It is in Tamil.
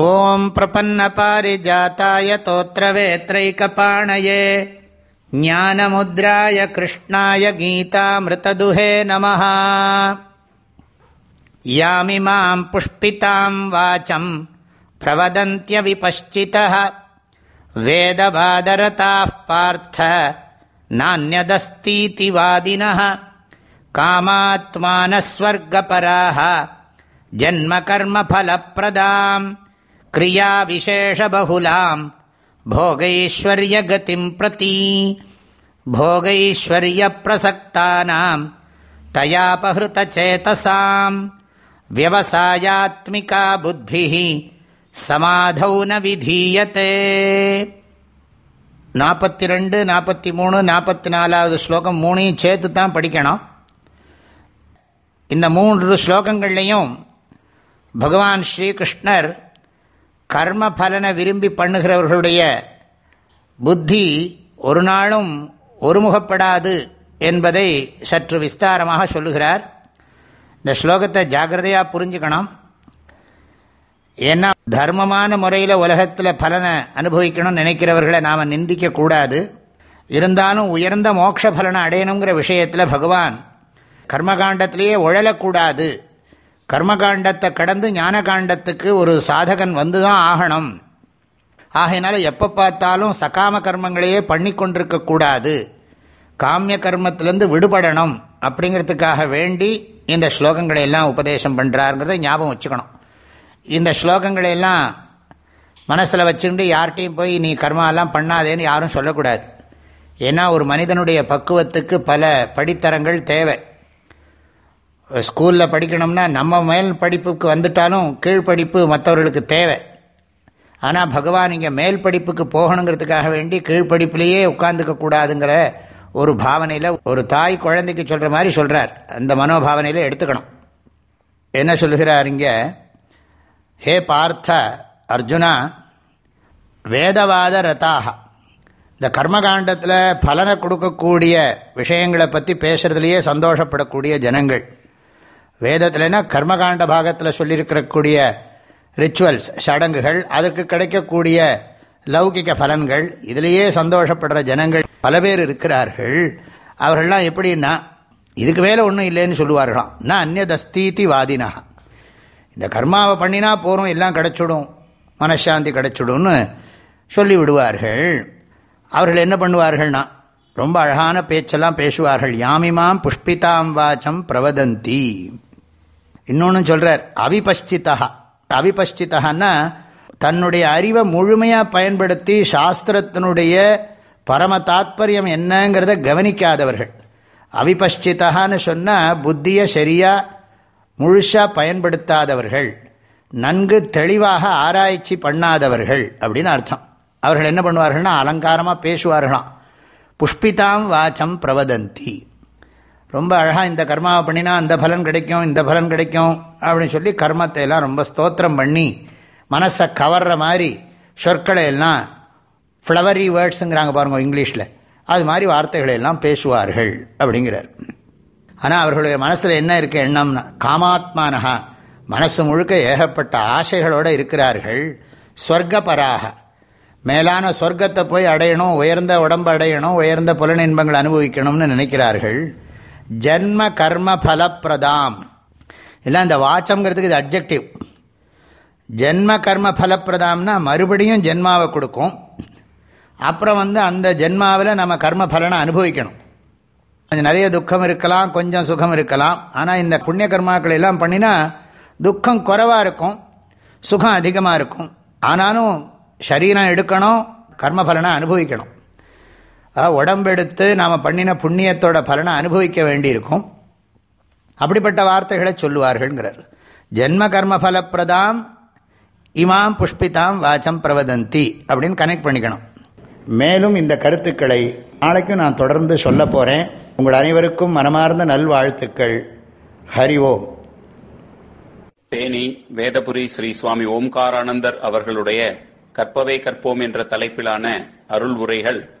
ॐ प्रपन्नपारिजाताय तोत्रवेत्रैकपाणये ज्ञानमुद्राय कृष्णाय गीतामृतदुहे नमः। यामिमाम् पुष्पिताम् वाचम् प्रवदन्त्यविपश्चितः वेदबादरताः पार्थ नान्यदस्तीति वादिनः कामात्मानः स्वर्गपराः जन्मकर्मफलप्रदाम् क्रियाविशेषबहुलाम् भोगैश्वर्यगतिम् प्रति भोगैश्वर्यप्रसक्तानाम् तयापहृतचेतसाम् व्यवसायात्मिका बुद्धिः சமாதௌ ந விதீயத்தே நாற்பத்தி ரெண்டு நாற்பத்தி மூணு நாற்பத்தி நாலாவது ஸ்லோகம் மூணையும் சேர்த்து தான் படிக்கணும் இந்த மூன்று ஸ்லோகங்கள்லையும் பகவான் ஸ்ரீகிருஷ்ணர் கர்ம பலனை விரும்பி பண்ணுகிறவர்களுடைய புத்தி ஒரு நாளும் ஒருமுகப்படாது என்பதை சற்று விஸ்தாரமாக சொல்லுகிறார். இந்த ஸ்லோகத்தை ஜாகிரதையாக புரிஞ்சுக்கணும். ஏன்னா தர்மமான முறையில் உலகத்தில் பலனை அனுபவிக்கணும்னு நினைக்கிறவர்களை நாம் நிந்திக்கக்கூடாது இருந்தாலும் உயர்ந்த மோட்ச பலனை அடையணுங்கிற விஷயத்தில் பகவான் கர்மகாண்டத்திலேயே உழலக்கூடாது. கர்மகாண்டத்தை கடந்து ஞான காண்டத்துக்கு ஒரு சாதகன் வந்து தான் ஆகணும். ஆகையினால எப்போ பார்த்தாலும் சகாம கர்மங்களையே பண்ணி கொண்டிருக்கக்கூடாது காமிய கர்மத்திலேருந்து விடுபடணும் அப்படிங்கிறதுக்காக வேண்டி இந்த ஸ்லோகங்களை எல்லாம் உபதேசம் பண்ணுறாருங்கிறத ஞாபகம் வச்சுக்கணும். இந்த ஸ்லோகங்களை எல்லாம் மனசில் வச்சுட்டு யார்கிட்டையும் போய் நீ கர்மாலாம் பண்ணாதேன்னு யாரும் சொல்லக்கூடாது. ஏன்னா ஒரு மனிதனுடைய பக்குவத்துக்கு பல படித்தரங்கள் தேவை. ஸ்கூலில் படிக்கணும்னா நம்ம மேல் படிப்புக்கு வந்துட்டாலும் கீழ்ப்படிப்பு மற்றவர்களுக்கு தேவை. ஆனால் பகவான் இங்கே மேல் படிப்புக்கு போகணுங்கிறதுக்காக வேண்டி கீழ்ப்படிப்புலேயே உட்காந்துக்க கூடாதுங்கிற ஒரு பாவனையில் ஒரு தாய் குழந்தைக்கு சொல்கிற மாதிரி சொல்கிறார் அந்த மனோபாவனையில் எடுத்துக்கணும். என்ன சொல்கிறார் இங்கே? ஹே பார்த்த அர்ஜுனா வேதவாத ரதாக இந்த கர்மகாண்டத்தில் பலனை கொடுக்கக்கூடிய விஷயங்களை பற்றி பேசுகிறதுலையே சந்தோஷப்படக்கூடிய ஜனங்கள். வேதத்தில்னா கர்மகாண்ட பாகத்தில் சொல்லியிருக்கிறக்கூடிய ரிச்சுவல்ஸ் சடங்குகள் அதற்கு கிடைக்கக்கூடிய லௌகிக பலன்கள் இதிலேயே சந்தோஷப்படுற ஜனங்கள் பல பேர் இருக்கிறார்கள். அவர்கள்லாம் எப்படின்னா இதுக்கு மேலே ஒன்றும் இல்லைன்னு சொல்லுவார்களாம். நான் அந்நதஸ்தீதி வாதினா. இந்த கர்மாவை பண்ணினா போகிறோம் எல்லாம் கிடச்சிடும் மனசாந்தி கிடச்சிடும்னு சொல்லி விடுவார்கள் அவர்கள் என்ன பண்ணுவார்கள்னா ரொம்ப அழகான பேச்செல்லாம் பேசுவார்கள். யாமிமாம் புஷ்பிதாம் வாச்சம் பிரவதந்தி. இன்னொன்று சொல்கிறார் அவிபஷ்சிதா அவிபஷ்சிதன்னா தன்னுடைய அறிவை முழுமையாக பயன்படுத்தி சாஸ்திரத்தினுடைய பரம தாத்பரியம் என்னங்கிறத கவனிக்காதவர்கள். அவிபஷ்சிதான்னு சொன்னால் புத்தியை சரியாக முழுசாக பயன்படுத்தாதவர்கள். நன்கு தெளிவாக ஆராய்ச்சி பண்ணாதவர்கள் அப்படின்னு அர்த்தம். அவர்கள் என்ன பண்ணுவார்கள்னா அலங்காரமாக பேசுவார்களாம். புஷ்பிதாம் வாச்சம் பிரவதந்தி. ரொம்ப அழகாக இந்த கர்மாவை பண்ணினா அந்த பலன் கிடைக்கும் இந்த பலன் கிடைக்கும் அப்படின்னு சொல்லி கர்மத்தை எல்லாம் ரொம்ப ஸ்தோத்திரம் பண்ணி மனசை கவர்ற மாதிரி சொற்களை எல்லாம் ஃப்ளவரி வேர்ட்ஸுங்கிறாங்க பாருங்க இங்கிலீஷில். அது மாதிரி வார்த்தைகளை எல்லாம் பேசுவார்கள் அப்படிங்கிறார். ஆனால் அவர்களுடைய மனசில் என்ன இருக்க எண்ணம்னா காமாத்மானஹா மனசு முழுக்க ஏகப்பட்ட ஆசைகளோடு இருக்கிறார்கள். ஸ்வர்கபராக மேலான சொர்க்கத்தை போய் அடையணும் உயர்ந்த உடம்பு அடையணும் உயர்ந்த புலனின்பங்கள் அனுபவிக்கணும்னு நினைக்கிறார்கள். ஜென்ம கர்ம பலப்பிரதாம். இல்லை இந்த வாச்சம்ங்கிறதுக்கு இது அப்ஜெக்டிவ் ஜென்ம கர்ம பலப்பிரதாம்னா மறுபடியும் ஜென்மாவை கொடுக்கும். அப்புறம் வந்து அந்த ஜென்மாவில் நம்ம கர்ம பலனை அனுபவிக்கணும். கொஞ்சம் நிறைய துக்கம் இருக்கலாம் கொஞ்சம் சுகம் இருக்கலாம். ஆனால் இந்த புண்ணிய கர்மாக்கள் எல்லாம் பண்ணினா துக்கம் குறைவாக இருக்கும் சுகம் அதிகமாக இருக்கும். ஆனாலும் சரீரம் எடுக்கணும் கர்ம பலனை அனுபவிக்கணும். உடம்பெடுத்து நாம் பண்ணின புண்ணியத்தோட பலனை அனுபவிக்க வேண்டியிருக்கும். அப்படிப்பட்ட வார்த்தைகளை சொல்லுவார்கள்ங்கிறார். ஜென்ம கர்ம பலப்பிரதாம் இமாம் புஷ்பிதாம் வாச்சம் பிரவதந்தி அப்படின்னு கனெக்ட் பண்ணிக்கணும். மேலும் இந்த கருத்துக்களை நாளைக்கும் நான் தொடர்ந்து சொல்ல போகிறேன் உங்கள் அனைவருக்கும் மனமார்ந்த நல்வாழ்த்துக்கள். ஹரி ஓம். தேனி வேதபுரி ஸ்ரீ சுவாமி ஓம்காரானந்தர் அவர்களுடைய கற்பவே கற்போம் என்ற தலைப்பிலான அருள் உரைகள்